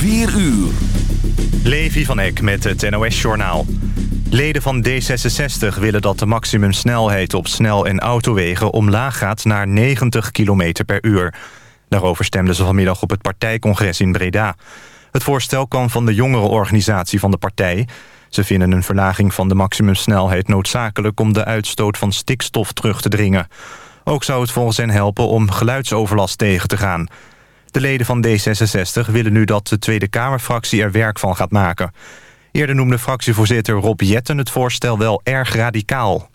4 uur. Levi van Eck met het NOS-journaal. Leden van D66 willen dat de maximumsnelheid op snel- en autowegen omlaag gaat naar 90 km per uur. Daarover stemden ze vanmiddag op het partijcongres in Breda. Het voorstel kwam van de jongerenorganisatie van de partij. Ze vinden een verlaging van de maximumsnelheid noodzakelijk... om de uitstoot van stikstof terug te dringen. Ook zou het volgens hen helpen om geluidsoverlast tegen te gaan. De leden van D66 willen nu dat de Tweede Kamerfractie er werk van gaat maken. Eerder noemde fractievoorzitter Rob Jetten het voorstel wel erg radicaal.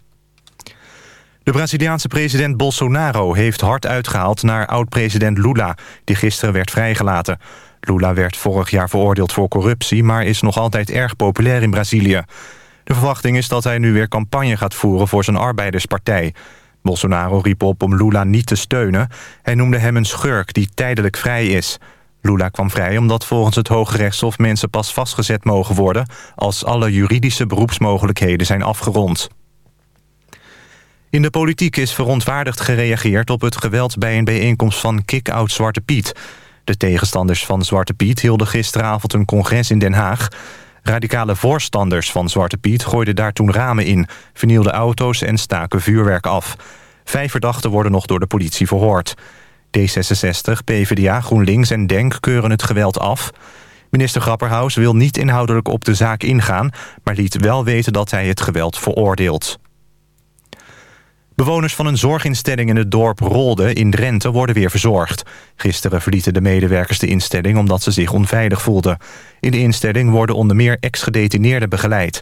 De Braziliaanse president Bolsonaro heeft hard uitgehaald naar oud-president Lula... die gisteren werd vrijgelaten. Lula werd vorig jaar veroordeeld voor corruptie... maar is nog altijd erg populair in Brazilië. De verwachting is dat hij nu weer campagne gaat voeren voor zijn arbeiderspartij. Bolsonaro riep op om Lula niet te steunen. Hij noemde hem een schurk die tijdelijk vrij is. Lula kwam vrij omdat volgens het Hoge Rechtshof mensen pas vastgezet mogen worden... als alle juridische beroepsmogelijkheden zijn afgerond. In de politiek is verontwaardigd gereageerd op het geweld bij een bijeenkomst van Kick-Out Zwarte Piet. De tegenstanders van Zwarte Piet hielden gisteravond een congres in Den Haag. Radicale voorstanders van Zwarte Piet gooiden daar toen ramen in... vernielden auto's en staken vuurwerk af. Vijf verdachten worden nog door de politie verhoord. D66, PvdA, GroenLinks en DENK keuren het geweld af. Minister Grapperhaus wil niet inhoudelijk op de zaak ingaan... maar liet wel weten dat hij het geweld veroordeelt. Bewoners van een zorginstelling in het dorp Rolde in Drenthe worden weer verzorgd. Gisteren verlieten de medewerkers de instelling omdat ze zich onveilig voelden. In de instelling worden onder meer ex-gedetineerden begeleid.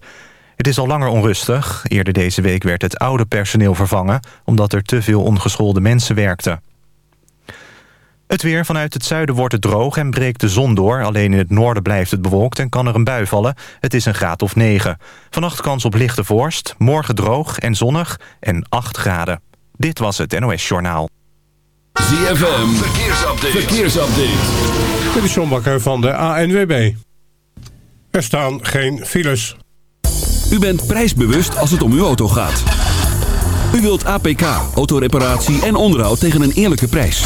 Het is al langer onrustig. Eerder deze week werd het oude personeel vervangen... omdat er te veel ongeschoolde mensen werkten. Het weer vanuit het zuiden wordt het droog en breekt de zon door. Alleen in het noorden blijft het bewolkt en kan er een bui vallen. Het is een graad of 9. Vannacht kans op lichte vorst, morgen droog en zonnig en 8 graden. Dit was het NOS Journaal. ZFM, verkeersupdate. verkeersupdate. Dit is John Bakker van de ANWB. Er staan geen files. U bent prijsbewust als het om uw auto gaat. U wilt APK, autoreparatie en onderhoud tegen een eerlijke prijs.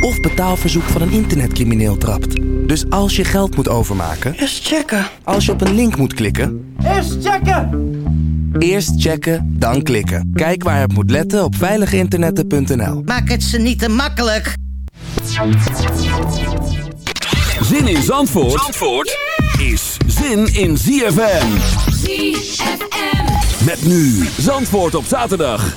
of betaalverzoek van een internetcrimineel trapt. Dus als je geld moet overmaken, Eerst checken. als je op een link moet klikken, Eerst checken. eerst checken, dan klikken. Kijk waar het moet letten op veiliginternetten.nl. Maak het ze niet te makkelijk. Zin in Zandvoort, Zandvoort is zin in ZFM. ZFM. Met nu Zandvoort op zaterdag.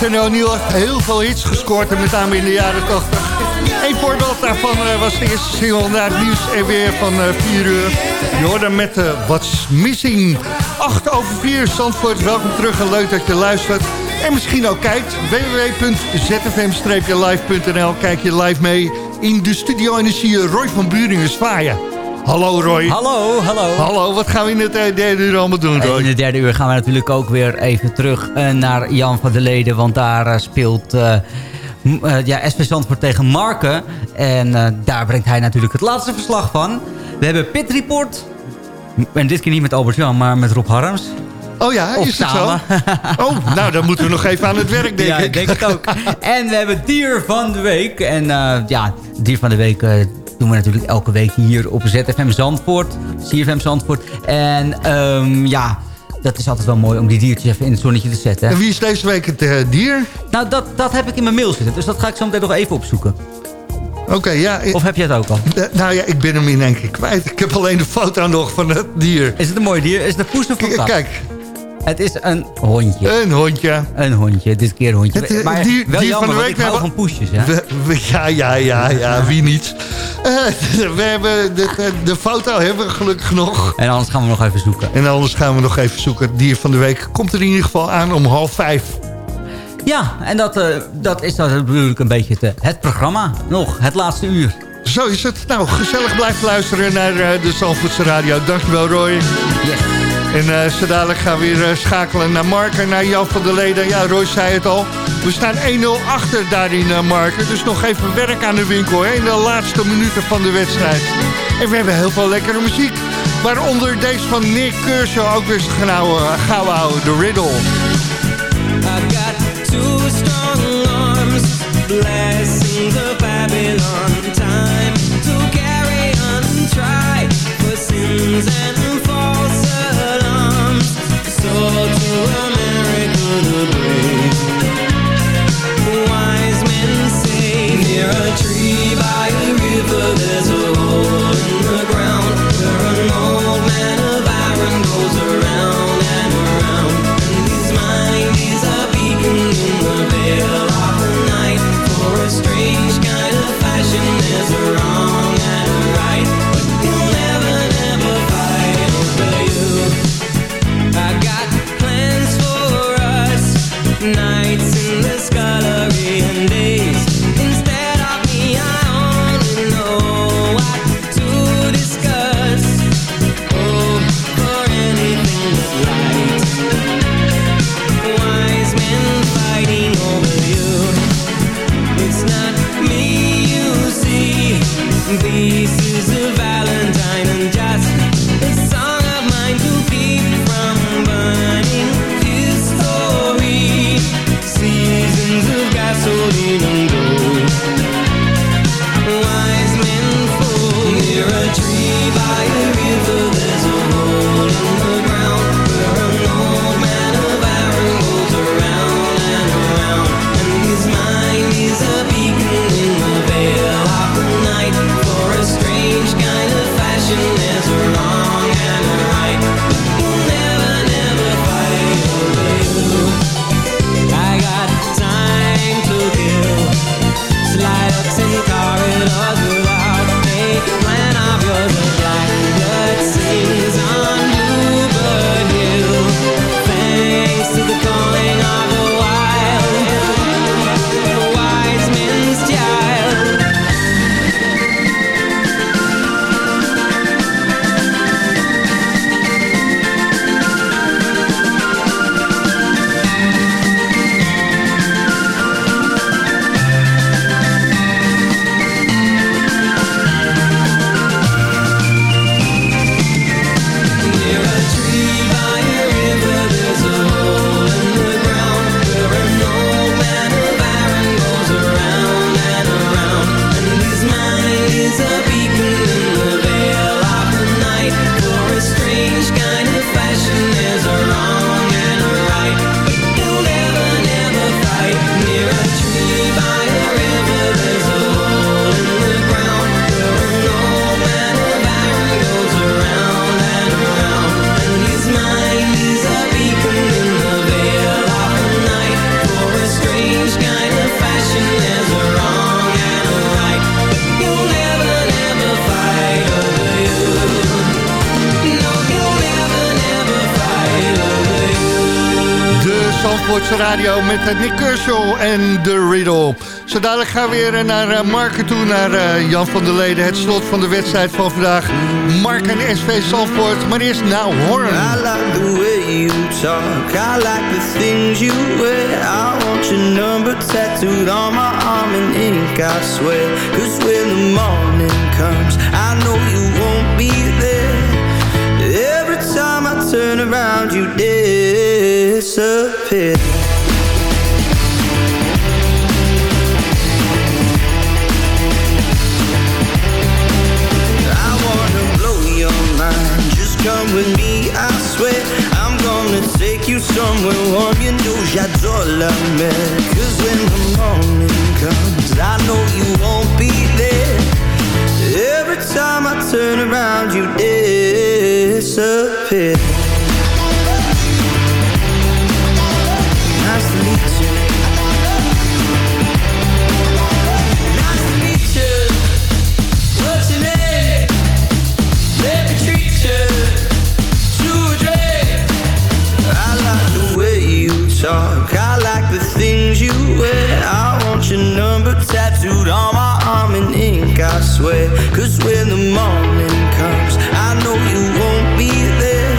Alexander O'Neill heeft heel veel hits gescoord, en met name in de jaren 80. Eén voorbeeld daarvan eh, was de eerste single naar het nieuws en weer van eh, 4 uur. Je hoorde met eh, What's Missing. 8 over 4, Zandvoort, welkom terug en leuk dat je luistert. En misschien ook kijkt, www.zfm-live.nl. Kijk je live mee in de studio en dan zie je Roy van Buringen zwaaien. Hallo Roy. Hallo, hallo. Hallo, wat gaan we in het eh, derde uur allemaal doen En Roy? in de derde uur gaan we natuurlijk ook weer even terug eh, naar Jan van der Leden. Want daar eh, speelt eh, ja, SV Zandvoort tegen Marken. En daar brengt hij natuurlijk het laatste verslag van. We hebben Pit Report. En dit keer niet met Albert-Jan, maar met Rob Harms. Oh ja, Of is het samen. zo? Oh, nou dan moeten we nog even aan het werk, denk ja, ik. ik denk het ook. En we hebben Dier van de Week. En ja, Dier van de Week doen we natuurlijk elke week hier op ZFM Zandvoort. CFM Zandvoort. En ehm, ja, dat is altijd wel mooi om die diertjes even in het zonnetje te zetten. En wie is deze week het eh, dier? Nou, dat, dat heb ik in mijn mail zitten. Dus dat ga ik zo meteen nog even opzoeken. Oké, ja. ik- Of heb jij het ook al? eh, nou ja, ik ben hem in één keer kwijt. Ik heb alleen de foto nog van het dier. Is het een mooi dier? Is het een poes of een kat? Kijk, Het is een hondje. een hondje. Een hondje, dit keer een hondje. Het, maar dier- wel dier van de week ik hou hebben- van poesjes, hè? We- we- ja, ja, ja, ja, wie niet. Eh, we hebben de, de, foto hebben we gelukkig nog. En anders gaan we nog even zoeken. En anders gaan we nog even zoeken. Het dier van de week komt er in ieder geval aan om half vijf. Ja, en dat, eh, dat is dan natuurlijk een beetje het, het programma. Nog, het laatste uur. Zo is het. Nou, gezellig blijven luisteren naar eh, de Zandvoortse Radio. Dankjewel, Roy. Yes. En eh zo dadelijk gaan we weer eh, schakelen naar Marken, naar Jan van der Leden. Ja, Roy zei het al. We staan 1-0 achter daar in eh, Marken. Dus nog even werk aan de winkel hè, in de laatste minuten van de wedstrijd. En we hebben heel veel lekkere muziek. Waaronder deze van Nick Kershaw ook weer gauw houden. The Riddle. Zandvoortse Radio met eh, Nick Kershaw en The Riddle. Zo dadelijk gaan we weer eh, naar uh, Marken toe, naar Jan van der Leden. Het slot van de wedstrijd van vandaag. Marken SV Zandvoort, maar eerst nou Horn. I like the way you talk. I like the things you wear. I want your number tattooed on my arm in ink, I swear. Cause when the morning comes, I know you won't be there. Every time I turn around, you disappear. I wanna blow your mind. Just come with me, I swear. I'm gonna take you somewhere warm. You know j'adore la mer. Cause when the morning comes, I know you won't be there. Every time I turn around, you disappear. Talk. I like the things you wear. I want your number tattooed on my arm in ink, I swear. Cause when the morning comes, I know you won't be there.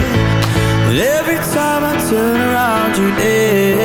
But every time I turn around, you disappear.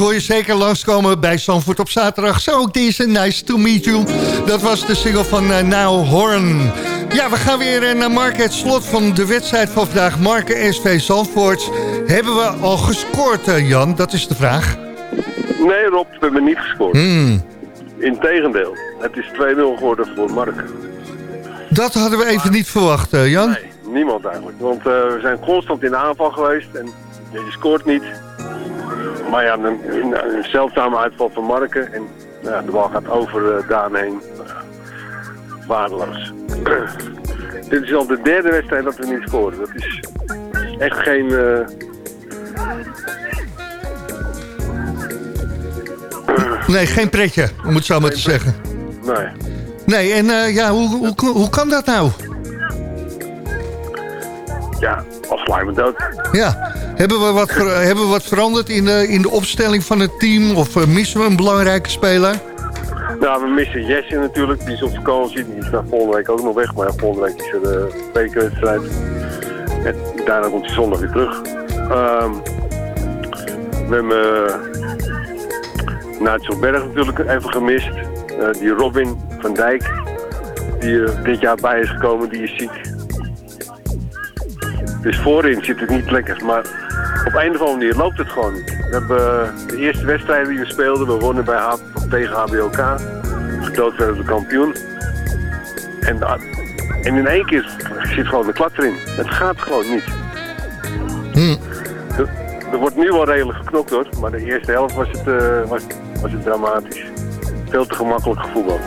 Hoor je zeker langskomen bij Zandvoort op zaterdag. Zo ook deze Nice to Meet You. Dat was de single van uh, Now Horn. Ja, we gaan weer eh, naar Mark. Het slot van de wedstrijd van vandaag. Marken SV Zandvoort. Hebben we al gescoord, eh, Jan? Dat is de vraag. Nee Rob, we hebben niet gescoord. Hmm. Integendeel, het is 2-0 geworden voor Mark. Dat hadden we even niet verwacht, eh, Jan. Nee, niemand eigenlijk. Want eh, we zijn constant in de aanval geweest en je scoort niet. Maar ja, een, een, een zeldzame uitval van Marken en nou ja, de bal gaat over uh, Daan heen. Ja, waardeloos. Dit is al de derde wedstrijd dat we niet scoren. Dat is echt geen... eh, Nee, geen pretje, om het zo maar te zeggen. nee. Nee, en eh, ja, hoe, hoe, hoe kan dat nou? Ja, als me dood. Ja, hebben we wat, ver- hebben we wat veranderd in de, in de opstelling van het team? Of eh, missen we een belangrijke speler? Nou, we missen Jesse natuurlijk. Die is op vakantie. Die is naar volgende week ook nog weg. Maar volgende week is er de bekerwedstrijd. En daarna komt hij zondag weer terug. Ehm, we hebben Nigel Berg natuurlijk even gemist. Eh, die Robin van Dijk. Die er dit jaar bij is gekomen. Die is ziek. Dus voorin zit het niet lekker. Maar op een of andere manier loopt het gewoon niet. We hebben eh, de eerste wedstrijd die we speelden. We wonnen bij H tegen HBOK. Gedood werden we kampioen. En, ah, en in één keer zit gewoon de klad erin. Het gaat gewoon niet. Er, er wordt nu wel redelijk geknokt hoor. Maar de eerste helft was het, eh, was, was het dramatisch. Veel te gemakkelijk gevoetbald.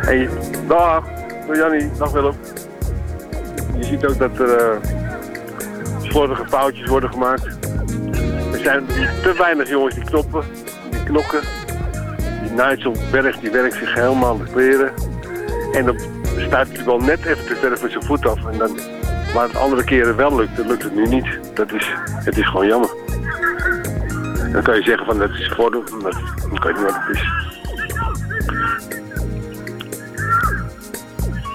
En je, dag, Jannie, dag Willem. Je ziet ook dat er eh, slordige foutjes worden gemaakt. Zijn te weinig jongens die knoppen, die knokken. Die Nigel Berg die werkt zich helemaal aan de kleren. En dan stuit hij wel net even te ver van zijn voet af. En dan, waar het andere keren wel lukt, lukt het nu niet. Dat is, het is gewoon jammer. Dan kan je zeggen van dat is voordeel, maar ik weet niet wat het is.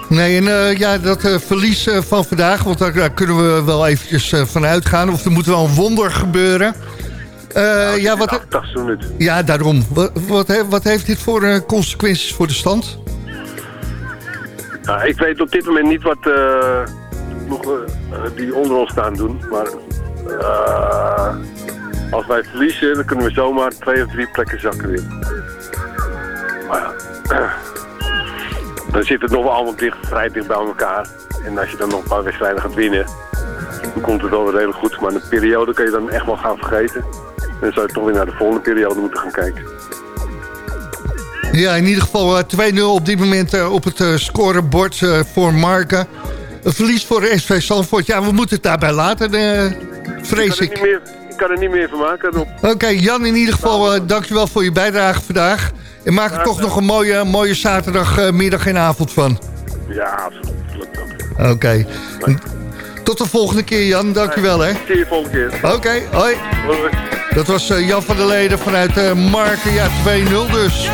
Nee, en eh, ja, dat eh, verlies eh, van vandaag, want daar, daar kunnen we wel eventjes van uitgaan. Of er moet wel een wonder gebeuren. Eh, ja, wat, 80 minuten. ja, daarom. Wat, wat, wat heeft dit voor eh, consequenties voor de stand? Nou, ik weet op dit moment niet wat de ploegen eh, die onder ons staan doen. Maar als wij verliezen, dan kunnen we zomaar twee of drie plekken zakken weer. Maar ja, dan zit het nog wel allemaal dicht, vrij dicht bij elkaar. En als je dan nog een paar wedstrijden gaat winnen, dan komt het wel weer redelijk goed. Maar een periode kun je dan echt wel gaan vergeten. En dan zou je toch weer naar de volgende periode moeten gaan kijken. Ja, in ieder geval eh, 2-0 op dit moment eh, op het eh, scorebord voor Marken. Een verlies voor SV Zandvoort. Ja, we moeten het daarbij laten, vrees ik. Kan er niet meer, ik kan er niet meer van maken. Oké, Jan, in ieder geval uh, dankjewel voor je bijdrage vandaag. En maak er toch nog een mooie, mooie zaterdagmiddag en avond van. Ja, absoluut. Oké. Tot de volgende keer, Jan. Dankjewel, hè. Zie je volgende keer. Oké, hoi. Dat was uh, Jan van der Leden vanuit uh, Marken. Ja, 2-0 dus.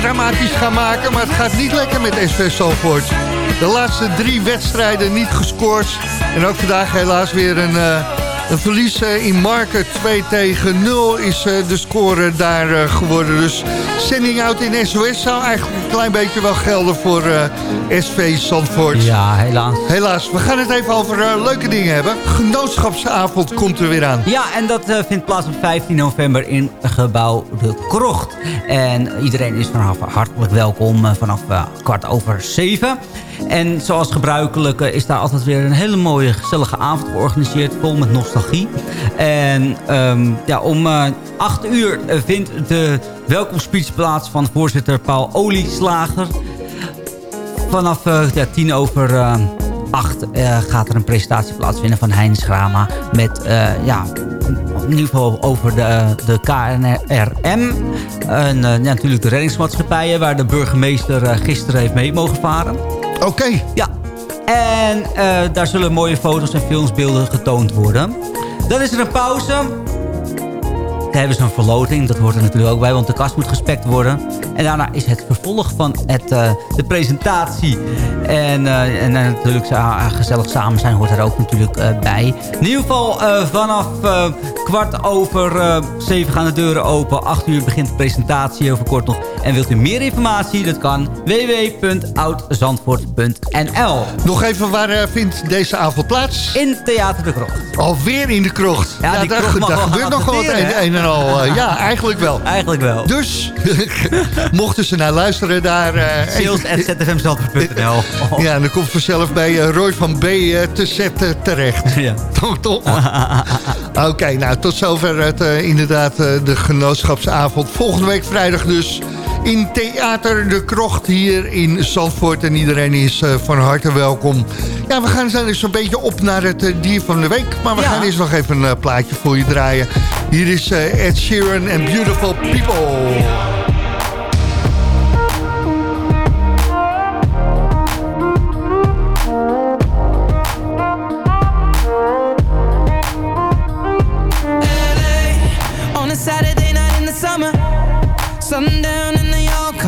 Dramatisch gaan maken, maar het gaat niet lekker met SV Zandvoort. De laatste drie wedstrijden niet gescoord. En ook vandaag helaas weer een, eh, een verlies eh, in Marken. 2 tegen 0 is eh, de score daar eh, geworden. Dus sending out in SOS zou eigenlijk een klein beetje wel gelden voor SV Zandvoort. Ja, helaas. Helaas, we gaan het even over leuke dingen hebben. Genootschapsavond komt er weer aan. Ja, en dat vindt plaats op 15 november in gebouw De Krocht. En iedereen is vanaf hartelijk welkom vanaf kwart over zeven. En zoals gebruikelijk eh, is daar altijd weer een hele mooie gezellige avond georganiseerd. Vol met nostalgie. En ehm, ja, om eh 8 uur eh, vindt de welkomstspeech plaats van voorzitter Paul Olieslager. Vanaf eh, ja, tien over acht eh, gaat er een presentatie plaatsvinden van Heinz Grama. Met eh, ja, in ieder geval over de, de KNRM. En natuurlijk de reddingsmaatschappijen waar de burgemeester gisteren heeft mee mogen varen. Oké. Ja. En eh, daar zullen mooie foto's en filmsbeelden getoond worden. Dan is er een pauze. Dan hebben ze een verloting. Dat hoort er natuurlijk ook bij, want de kast moet gespekt worden. En daarna is het vervolg van het, eh, de presentatie. En, eh, en, eh, natuurlijk gezellig samen zijn hoort er ook natuurlijk bij. In ieder geval vanaf kwart over zeven gaan de deuren open. Acht uur begint de presentatie over kort nog. En wilt u meer informatie? Dat kan www.oudzandvoort.nl Nog even, waar vindt deze avond plaats? In Theater de Krocht. Alweer in de krocht. Ja, die daar, gebeurt nog wel wat een, en al. ja, eigenlijk wel. Eigenlijk wel. Dus, mochten ze naar luisteren daar... eh, Sales.zfmzandvoort.nl Ja, en dan komt vanzelf bij eh, Roy van B eh, te zetten terecht. Ja. Toch, toch? Oké, nou, tot zover het, inderdaad de genootschapsavond. Volgende week vrijdag dus in Theater de Krocht hier in Zandvoort. En iedereen is van harte welkom. Ja, we gaan zo dus een beetje op naar het dier van de week. Maar we Ja. gaan eerst nog even een plaatje voor je draaien. Hier is Ed Sheeran en Beautiful People.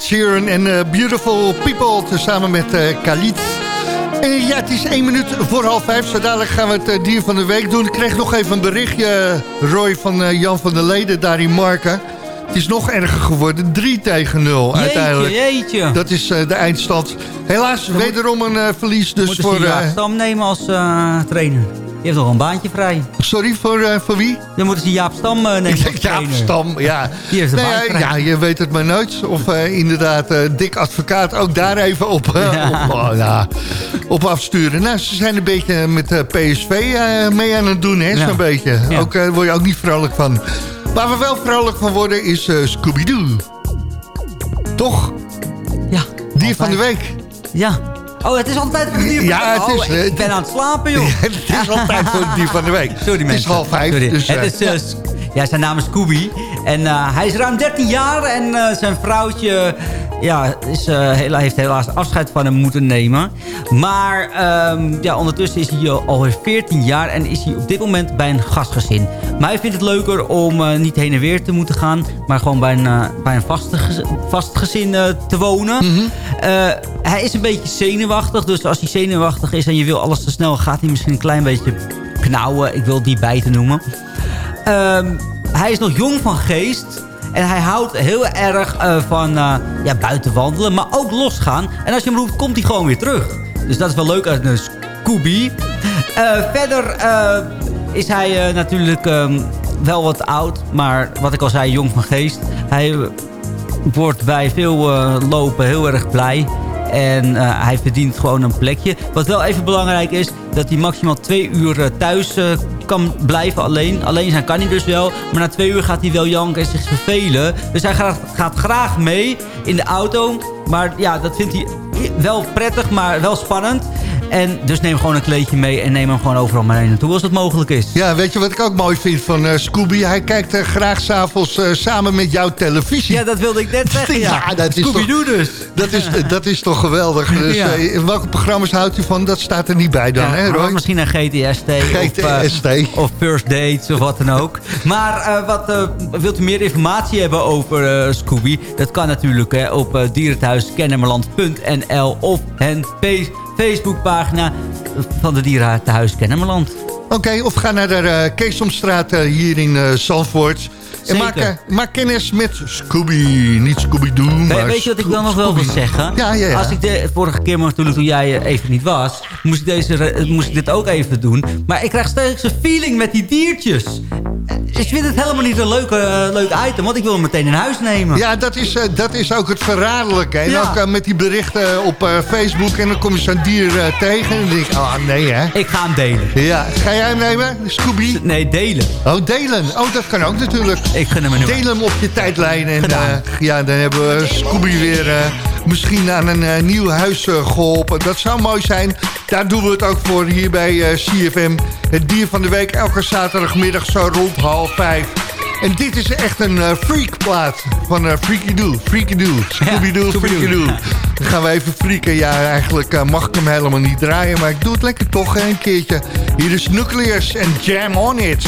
Ed Sheeran en eh, Beautiful People tezamen met eh Khalid. En ja, het is één minuut voor half vijf. Zo dadelijk gaan we het eh, dier van de week doen. Ik kreeg nog even een berichtje, Roy, van eh, Jan van der Leden daar in Marken. Het is nog erger geworden. 3 tegen 0 uiteindelijk. jeetje. Dat is eh, de eindstand. Helaas, wederom een eh, verlies dus Moeten voor... ze eh, Stam nemen als eh, trainer. Die heeft nog een baantje vrij. sorry, voor, eh, voor wie? Dan moeten ze Jaap Stam eh, nemen Jaap trainer. Stam, ja. Die heeft een ja, baantje vrij. ja, je weet het maar nooit. Of eh, inderdaad, eh dik advocaat ook daar even op, eh, Ja. op, oh, ja, op afsturen. Nou, ze zijn een beetje met eh, PSV eh, mee aan het doen, hè, Ja. zo'n beetje. Ja. Ook eh, word je ook niet vrolijk van. Waar we wel vrolijk van worden is eh, Scooby-Doo. Toch? Ja. Dier van de week. Ja. Oh, het is altijd dier van Ja, de het week. is, Oh, eh, ik ben aan het slapen, joh. het is altijd voor het dier van de week. Sorry, Het mensen. is half vijf. Dus, eh, het is, eh, ja, zijn naam is Scooby. En eh, hij is ruim 13 jaar. En eh, zijn vrouwtje ja, is, hela- heeft helaas afscheid van hem moeten nemen. Maar ehm, ja, ondertussen is hij al- alweer 14 jaar. En is hij op dit moment bij een gastgezin. Maar hij vindt het leuker om niet heen en weer te moeten gaan. Maar gewoon bij een, bij een vaste gez- vast gezin te wonen. Eh, hij is een beetje zenuwachtig. Dus als hij zenuwachtig is en je wil alles te snel... gaat hij misschien een klein beetje knauwen. Ik wil die bij te noemen. Ehm, hij is nog jong van geest. En hij houdt heel erg eh, van eh, ja, buiten wandelen. Maar ook losgaan. En als je hem roept, komt hij gewoon weer terug. Dus dat is wel leuk uit een Scooby. Eh, verder eh, is hij natuurlijk ehm, wel wat oud. Maar wat ik al zei, jong van geest. Hij wordt bij veel lopen heel erg blij. En hij verdient gewoon een plekje. Wat wel even belangrijk is, dat hij maximaal twee uur eh, thuis eh, kan blijven alleen. Alleen zijn kan hij dus wel. Maar na twee uur gaat hij wel janken en zich vervelen. Dus hij gaat, gaat graag mee in de auto. Maar ja, dat vindt hij wel prettig, maar wel spannend. En dus neem gewoon een kleedje mee en neem hem gewoon overal maar naartoe als het mogelijk is. Ja, weet je wat ik ook mooi vind van eh, Scooby? Hij kijkt eh, graag s'avonds eh samen met jouw televisie. Ja, dat wilde ik net zeggen, ja. dat is toch, Scooby-Doo dus. Dat is, dat is toch geweldig. Dus, Ja. welke programma's houdt u van? Dat staat er niet bij dan, Ja, hè Roy? Misschien een GTST. GTST. Of, of First Dates of wat dan ook. Maar wat, wilt u meer informatie hebben over Scooby? Dat kan natuurlijk hè, op uh, dierenthuiskennemerland.nl of hen Facebookpagina van de Dierenhuis Kennemerland. Oké, of ga naar de uh, Keesomstraat uh, hier in uh, Zandvoort. En maak, maak, kennis met Scooby. Niet Scooby-Doo, maar Weet je wat ik dan nog wel wil zeggen? Ja, ja, ja. Als ik de vorige keer natuurlijk toen jij even niet was... Moest ik, deze, moest ik dit ook even doen. Maar ik krijg steeds een feeling met die diertjes. Ik vind het helemaal niet een leuke, uh, leuk item, want ik wil hem meteen in huis nemen. Ja, dat is, uh, dat is ook het verraderlijke. En ja. ook uh, met die berichten op Facebook en dan kom je zo'n dier tegen en dan denk ik, oh nee hè. Ik ga hem delen. Ja, ga jij hem nemen, Scooby? Nee, delen. Oh, delen. Oh, dat kan ook natuurlijk. Ik gun hem een Deel hem op je tijdlijn en ja, dan hebben we Scooby weer misschien aan een nieuw huis geholpen. Dat zou mooi zijn. Daar doen we het ook voor hier bij CFM. Het dier van de week elke zaterdagmiddag zo rond half vijf. En dit is echt een uh, freakplaat van uh, Freaky Doo. Freaky Doo. Scooby-Doo, ja, Freaky Doo. Dan gaan we even freaken. Ja, eigenlijk uh, mag ik hem helemaal niet draaien. Maar ik doe het lekker toch een keertje. Hier is Nucleus en Jam On It.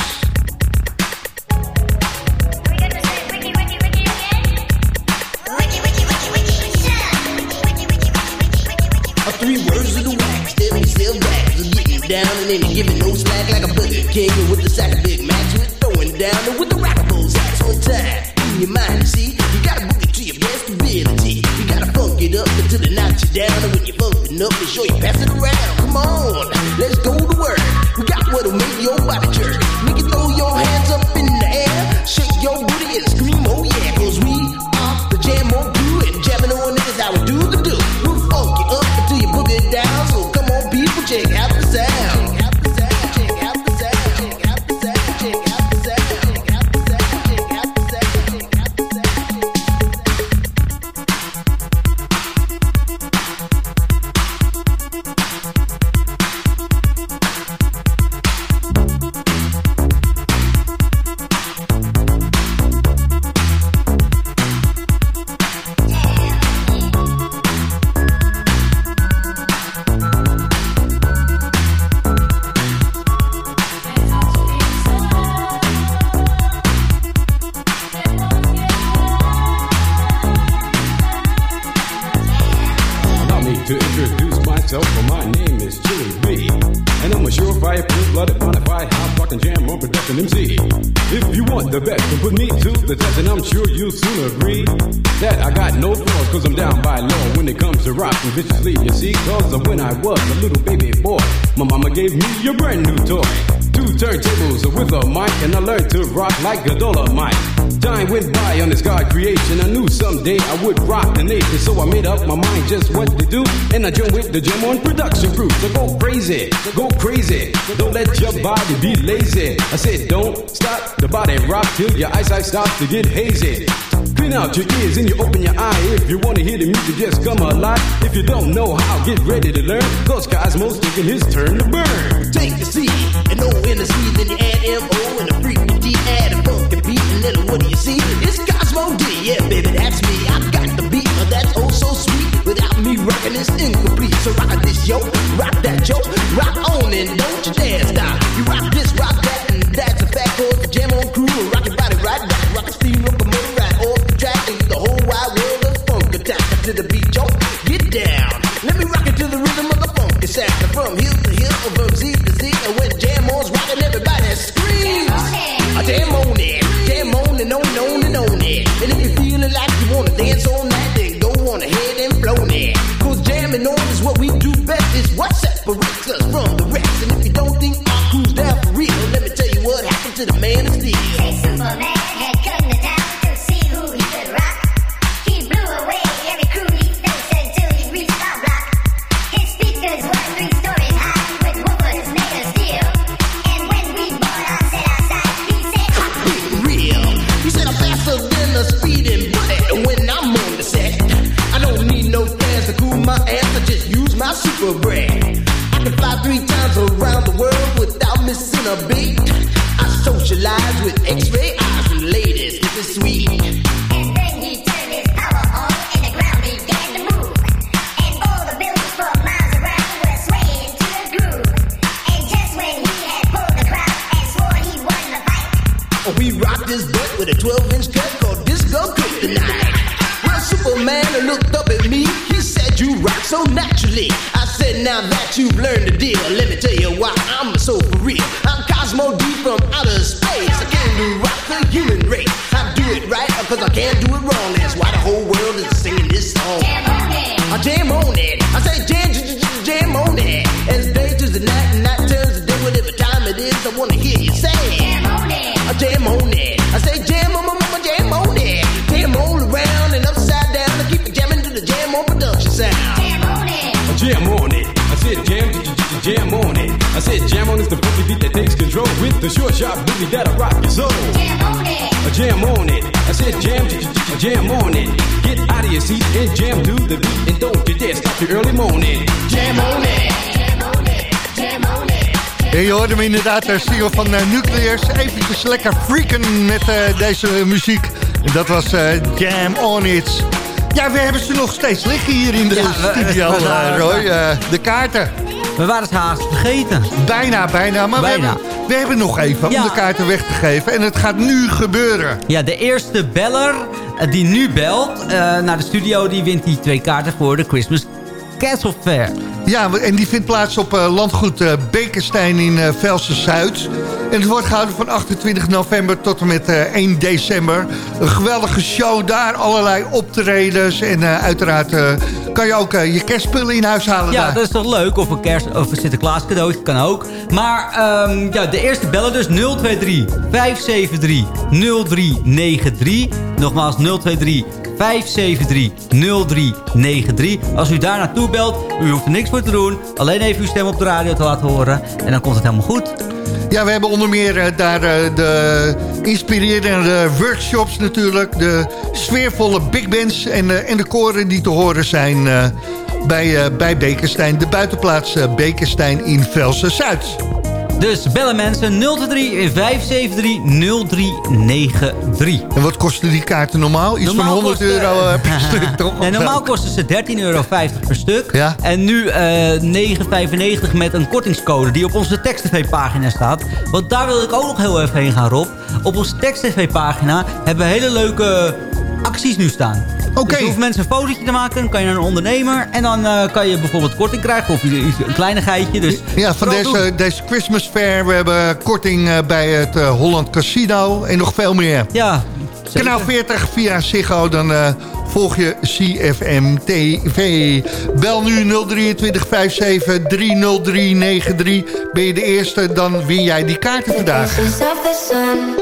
Down and giving no slack like a Burger King with the sack of Big Macs. With throwing down with the rockables hats on time. In your mind, see, you gotta book it to your best ability. You gotta funk it up until it knocks you down. And when you're bumping up, make sure you pass it around. Come on, let's go to work. We got what'll make your body jerk. A brand new toy. Two turntables with a mic, and I learned to rock like a dollar mic. Time went by on this God creation. I knew someday I would rock the nation, so I made up my mind just what to do. And I joined with the Jam on production crew. So go crazy, go crazy. Don't let your body be lazy. I said, don't stop the body rock till your eyesight starts to get hazy. Clean out your ears and you open your eye. If you wanna hear the music, just come alive. If you don't know how, get ready to learn. Cause Cosmo's taking his turn to burn. Take the C and O in the C, then you add M-O and a D, add a funky beat, and then what do you see? It's Cosmo D, yeah, baby, that's me. I got the beat, but that's oh so sweet. Without me rocking, it's incomplete. So rock this, yo, rock that, yo, rock on and don't you dare stop. You rock this, rock to the beat, yo. Get down, let me rock it to the rhythm of the funk. funky sound. From hill to hill, from Z to Z, and when jam on's rocking, everybody screams. A jam on it, jam on and on and on and on it. And if you're feeling like you wanna dance all night, then go on ahead and blow it. Cause jamming on is what we do best, is what separates us from the rest. En je hoorde hem inderdaad, de single van eh, Nuclears. Eventjes lekker freaken met eh, deze muziek. En dat was eh, Jam On It. Ja, we hebben ze nog steeds liggen hier in de Ja, we- studio, we Roy. De kaarten. We waren het haast vergeten. Bijna, bijna. Maar Bijna. We, hebben, we hebben nog even Ja. om de kaarten weg te geven. En het gaat nu gebeuren. Ja, de eerste beller die nu belt naar de studio... die wint die twee kaarten voor de Christmas Castle Fair. Ja, en die vindt plaats op eh, landgoed eh, Bekenstein in eh Velsen-Zuid. En het wordt gehouden van 28 november tot en met eh, 1 december. Een geweldige show daar, allerlei optredens. En uiteraard kan je ook je kerstspullen in huis halen Ja, daar. dat is toch leuk. Of een kerst of een Sinterklaas cadeautje kan ook. Maar ehm, ja, de eerste bellen dus 023 573 0393. Nogmaals 023 573 0393. Als u daar naartoe belt, u hoeft er niks voor te doen. Alleen even uw stem op de radio te laten horen. En dan komt het helemaal goed. Ja, we hebben onder meer eh, daar eh, de inspirerende workshops natuurlijk. De sfeervolle big bands en, eh, en de koren die te horen zijn bij, bij Bekenstein. De buitenplaats Bekenstein in Velsen-Zuid. Dus bellen mensen 023 573 0393. En wat kosten die kaarten normaal? Iets Normaal van 100 kost, euro eh, per stuk, toch? Nee, normaal kosten ze 13,50 euro per stuk. Ja. En nu eh 9,95 met een kortingscode die op onze tekst-tv-pagina staat. Want daar wil ik ook nog heel even heen gaan, Rob. Op onze tekst-tv-pagina hebben we hele leuke acties nu staan. Oké. Dus hoeft mensen een fotootje te maken, dan kan je naar een ondernemer... en dan eh, kan je bijvoorbeeld korting krijgen of iets, een kleinigheidje. Dus Ja, van deze, doen. deze Christmas Fair. We hebben korting eh, bij het eh, Holland Casino en nog veel meer. Ja, Kanaal 40 via Ziggo, dan eh, volg je CFM TV. Bel nu 023 57 30393. Ben je de eerste, dan win jij die kaarten vandaag.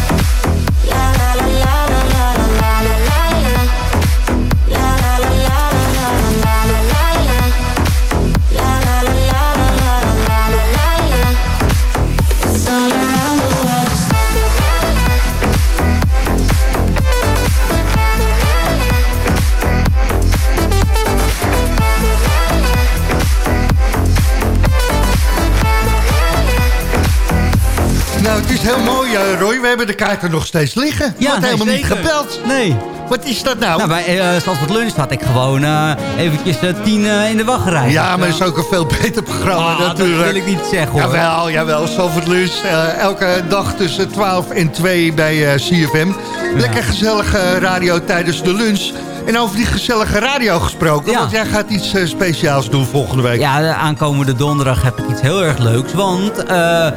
mooi, eh, Roy. We hebben de kaarten nog steeds liggen. Je Ja, wordt nee, helemaal zeker. niet gebeld. Nee. Wat is dat nou? Nou, bij uh, Zandvoort Lunch had ik gewoon eh, eventjes eh, tien eh, in de wachtrij. Ja, maar het is ook een veel beter programma Ah, dat natuurlijk. wil ik niet zeggen, hoor. Jawel, jawel. Zalvoort Lunch. eh, elke dag tussen 12 en 2 bij eh, CFM. Lekker gezellige radio tijdens de lunch. En over die gezellige radio gesproken. Want jij gaat iets eh, speciaals doen volgende week. Ja, de aankomende donderdag heb ik iets heel erg leuks. Want eh,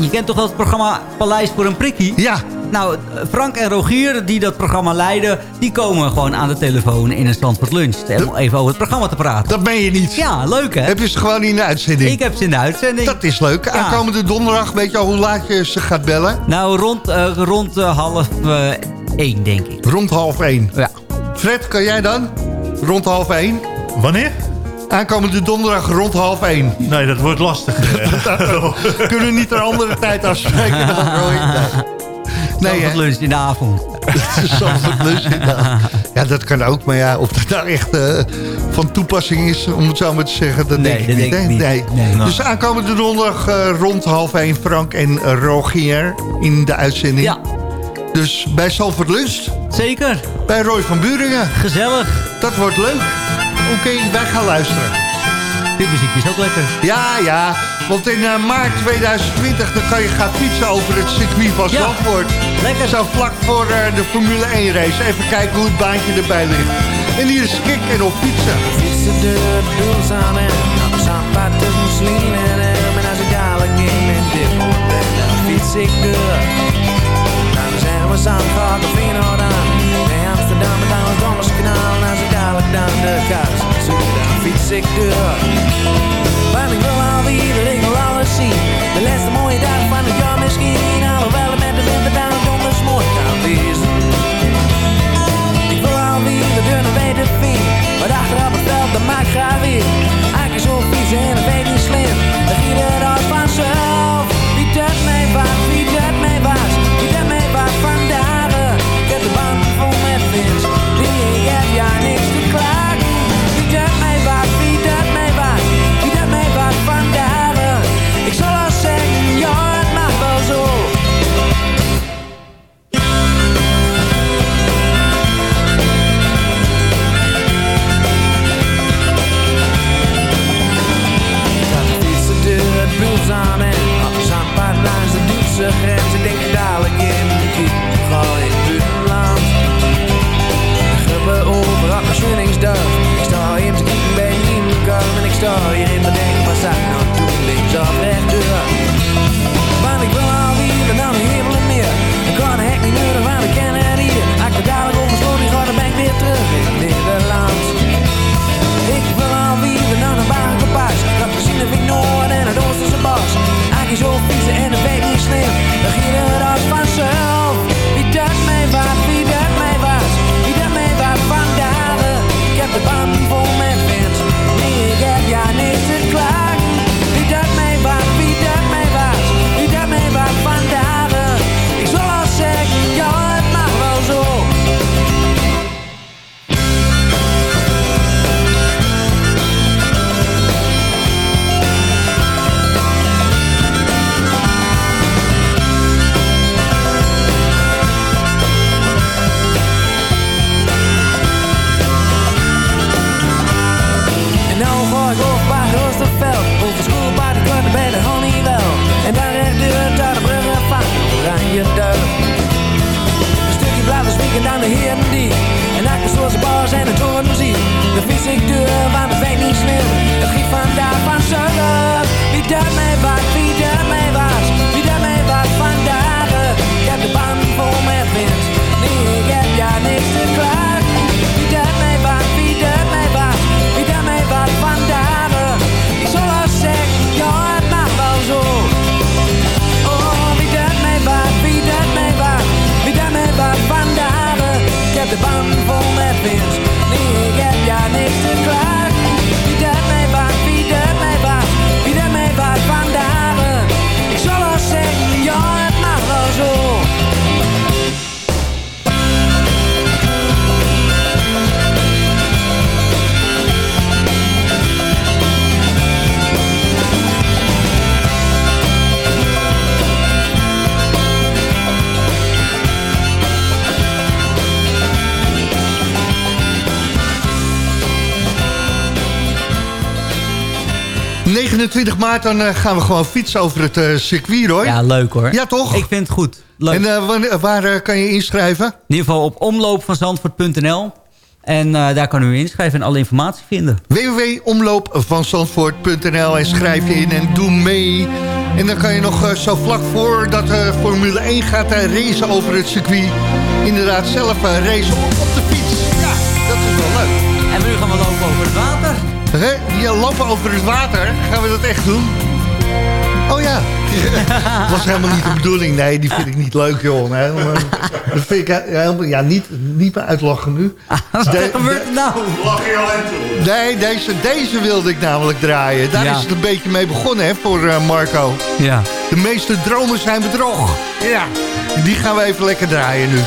je kent toch wel het programma Paleis voor een Prikkie? Ja. Nou, Frank en Rogier, die dat programma leiden... die komen gewoon aan de telefoon in een Zandvoort Lunch. Om even over het programma te praten. Dat ben je niet. Ja, leuk hè? Heb je ze gewoon in de uitzending? Ik heb ze in de uitzending. Dat is leuk. Aankomende donderdag, weet je al hoe laat je ze gaat bellen? Nou, rond, eh, rond eh, half eh, één, denk ik. Rond half één? Ja. Fred, kan jij dan? Rond half één? Wanneer? Aankomende donderdag rond half één. Nee, dat wordt lastig. Kunnen we niet een andere tijd afspreken dan, Roy? Nee. Hè? Lunch in de avond. Lunch in de avond. Ja, dat kan ook. Maar ja, of dat nou echt eh, van toepassing is, om het zo maar te zeggen, dat Nee, denk ik dat niet. denk ik niet. Nee. Dus aankomende donderdag eh, rond half één Frank en Rogier in de uitzending. Ja. Dus bij Lunch. Zeker. Bij Roy van Buringen. Gezellig. Dat wordt leuk. Oké, wij gaan luisteren. Dit muziekje is ook lekker. Ja, ja. Want in eh, maart 2020 dan kan je gaan fietsen over het circuit van Ja. Zandvoort. Lekker. Zo vlak voor eh, de Formule 1 race. Even kijken hoe het baantje erbij ligt. En hier is Kik en op fietsen. Fietsen de doel samen, op zandpad tussen Slien en hem. En als ik dadelijk in mijn dip op ben, dan fiets ik door. Dan zijn we Zandvoort of Feyenoord aan. Amsterdam en dan het Dommerskanaal. En als ik dadelijk dan de kast zoek, dan fiets ik door. Want ik wil alweer de regel alles zien. De laatste mooie dag van het jaar misschien. Alhoewel het met de winter dan donders mooi kan wezen. Ik wil alweer de dunne weten vind. Maar achteraf het veld, dat maakt graag weer. Eigenlijk zo en dat weet niet slim. Dat giet het als vanzelf. rozig 29 maart dan eh, gaan we gewoon fietsen over het eh, circuit, hoor. Ja, leuk hoor. Ja, toch? Ik vind het goed. Leuk. En eh, waar kan je inschrijven? In ieder geval op omloopvanzandvoort.nl. En daar kan u inschrijven en alle informatie vinden. www.omloopvanzandvoort.nl en schrijf je in en doe mee. En dan kan je nog zo vlak voor dat Formule 1 gaat racen over het circuit. Inderdaad, zelf racen op, op de fiets. Ja, dat is wel leuk. En nu gaan we lopen. Ja, lopen over het water. Gaan we dat echt doen? Oh ja. Dat was helemaal niet de bedoeling. Nee, die vind ik niet leuk, joh. Nee, maar- dat vind ik he- helemaal... Ja, niet, niet meer uitlachen nu. Wat gebeurt er nou? Lach je al Nee, deze, deze wilde ik namelijk draaien. Daar Ja. is het een beetje mee begonnen, hè, voor eh, Marco. Ja. De meeste dromen zijn bedrog. Ja. Die gaan we even lekker draaien nu.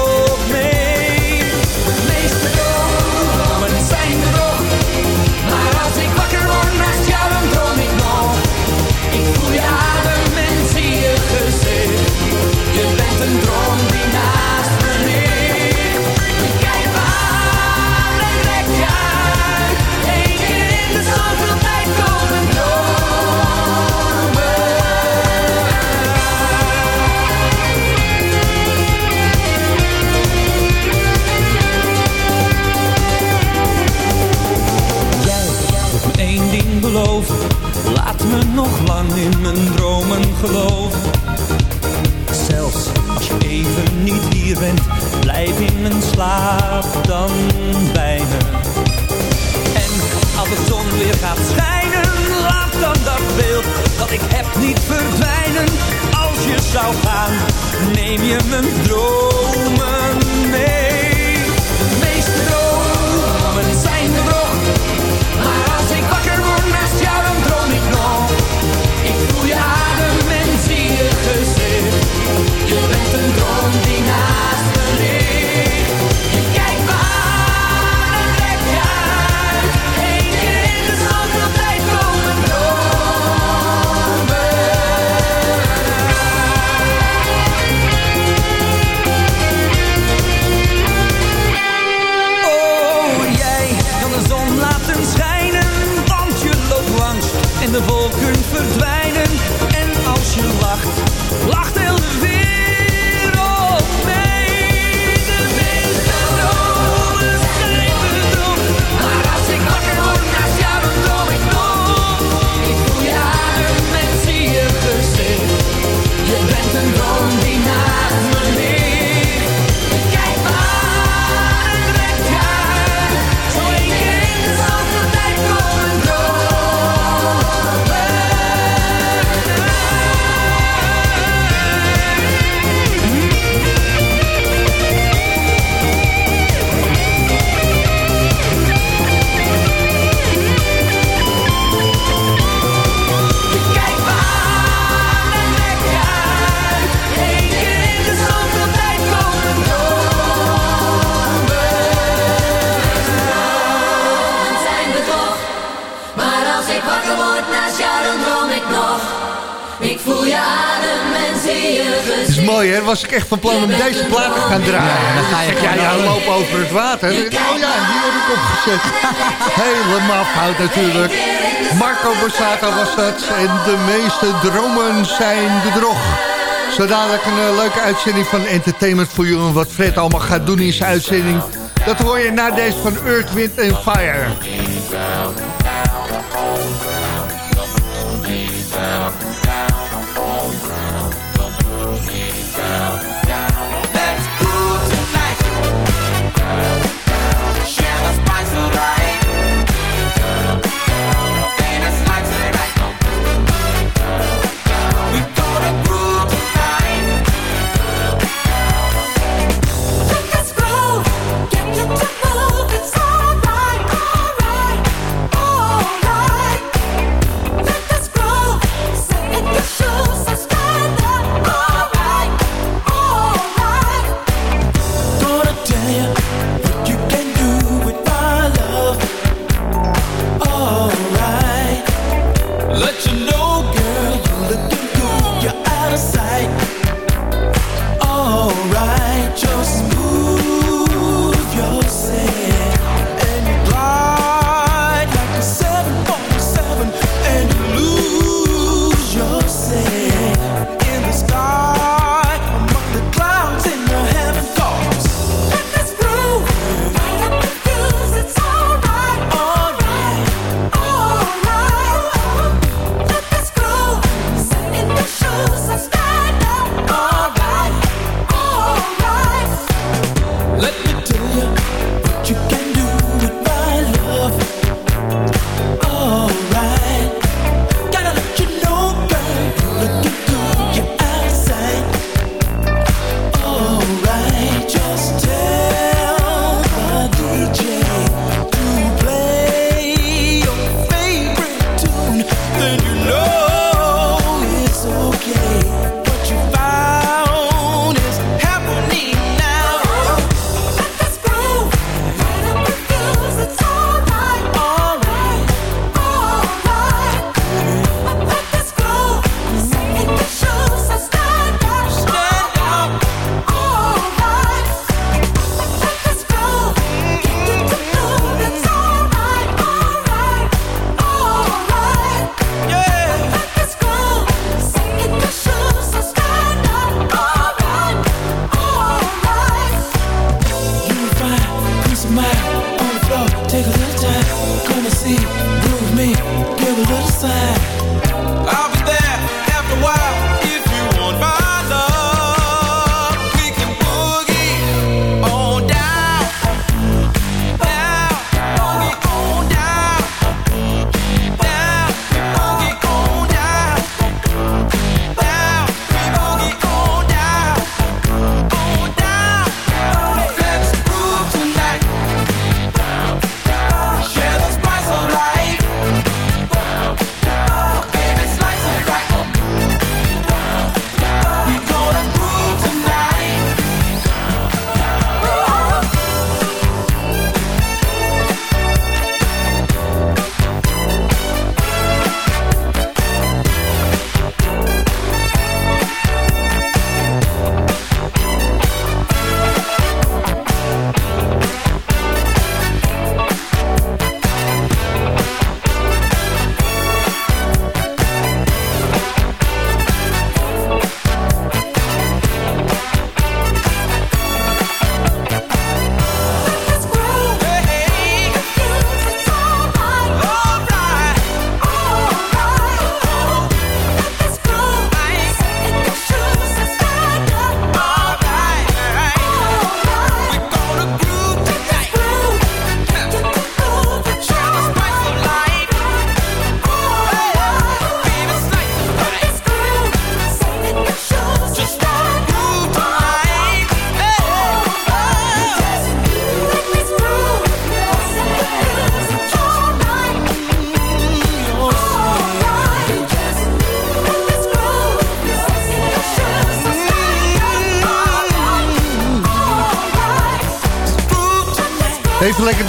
ik echt van plan om deze plaat te gaan draaien. Ja, dan ga je ja, loop over het water. Oh ja, die heb ik opgezet. Helemaal fout natuurlijk. Marco Borsato was dat. En de meeste dromen zijn bedrog. Zo dadelijk een eh, leuke uitzending van Entertainment You. En wat Fred allemaal gaat doen in zijn uitzending. Dat hoor je na deze van Earth, Wind Fire.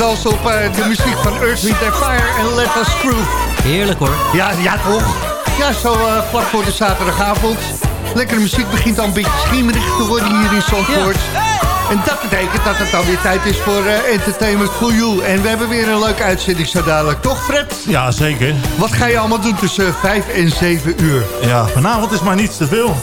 Dansen op eh, de muziek van Earth, Wind Fire en Let Us Groove. Heerlijk hoor. Ja, ja toch? Ja, zo eh, vlak voor de zaterdagavond. Lekkere muziek begint al een beetje schiemerig te worden hier in Zandvoort. En dat betekent dat het dan weer tijd is voor eh, Entertainment for You. En we hebben weer een leuke uitzending zo dadelijk. Toch Fred? Ja, zeker. Wat ga je allemaal doen tussen 5 en 7 uur? Ja, vanavond is maar niets te veel.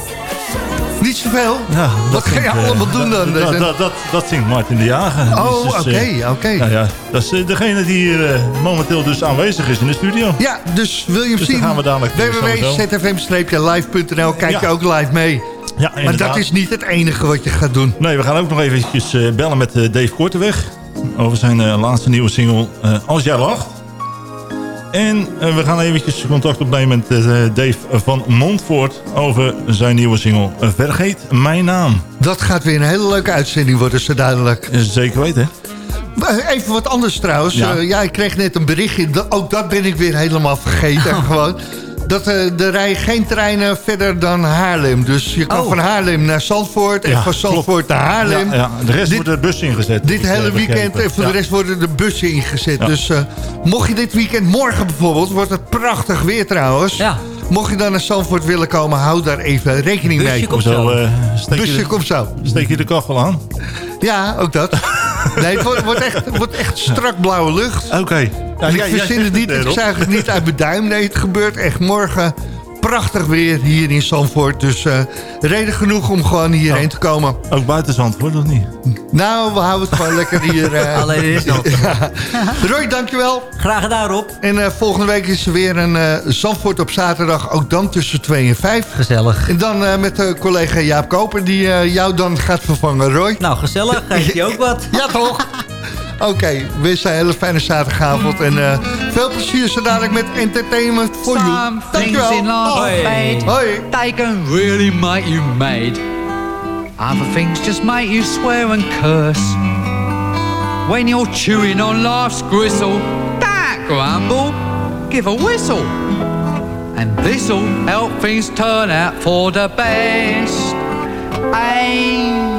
Niet zoveel? Ja, Wat ga je eh, allemaal doen dan? Dat, dat, dat, dat zingt Martin de Jager. Oh, Dus, oké, eh, oké. nou ja, dat is eh, degene die hier momenteel dus aanwezig is in de studio. Ja, dus wil je hem Dus zien? dan gaan we dadelijk www.zfm-live.nl Kijk je ook live mee. Ja, maar dat is niet het enige wat je gaat doen. Nee, we gaan ook nog eventjes bellen met Dave Korteweg. Over zijn eh, laatste nieuwe single Als jij lacht. En eh, we gaan eventjes contact opnemen met eh, Dave van Montfort... over zijn nieuwe single eh, Vergeet mijn naam. Dat gaat weer een hele leuke uitzending worden, zo duidelijk. Zeker weten. Even wat anders trouwens. Ja. Ja, ik kreeg net een berichtje. Ook dat ben ik weer helemaal vergeten. gewoon. Dat eh, er rijden geen treinen verder dan Haarlem. Dus je kan Oh. van Haarlem naar Zandvoort en Ja, van Zandvoort naar Haarlem. Ja, ja. De rest Dit- wordt de bus ingezet. Dit ik, hele eh, weekend en voor de Ja. rest worden de bussen ingezet. Ja. Dus eh, mocht je dit weekend, morgen bijvoorbeeld, wordt het prachtig weer trouwens. Mocht je dan naar Zandvoort willen komen, hou daar even rekening mee. Busje komt zo. eh, steek je Busje de- komt zo. Steek je de kachel aan? Ja, ook dat. Nee, het wordt, wordt echt, wordt echt strak blauwe lucht. Oké. En ik verzin het niet, het, ik zuig het niet uit mijn duim. Nee, het gebeurt echt morgen prachtig weer hier in Zandvoort. Dus eh, reden genoeg om gewoon hierheen te komen. Ook buiten Zandvoort, of niet? Nou, we houden het gewoon lekker hier. eh. Alleen in Zandvoort. Ja. Roy, dankjewel. Graag gedaan, Rob. En eh, volgende week is er weer een eh, Zandvoort op zaterdag. Ook dan tussen 2 en 5. Gezellig. En dan eh, met eh, collega Jaap Koper die eh, jou dan gaat vervangen, Roy. Nou, gezellig. Geef je ook wat. Ja, toch? Oké, wens een hele fijne zaterdagavond. En eh, veel plezier zo dadelijk met Entertainment for You. Some things Dankjewel. in life Hoi. They can really make you mad. Other things just make you swear and curse. When you're chewing on life's gristle, don't grumble, give a whistle. And this'll help things turn out for the best. And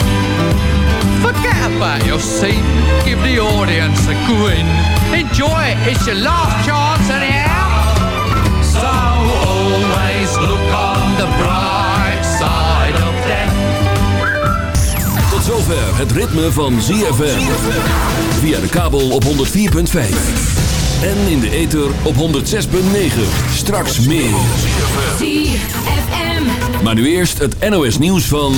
About your give the audience a grin. Enjoy it, it's your last chance anyhow. So always look on the bright side of death. Tot zover het ritme van ZFM. Via de kabel op 104.5. En in de ether op 106.9. Straks meer. ZFM. Maar nu eerst het NOS nieuws van...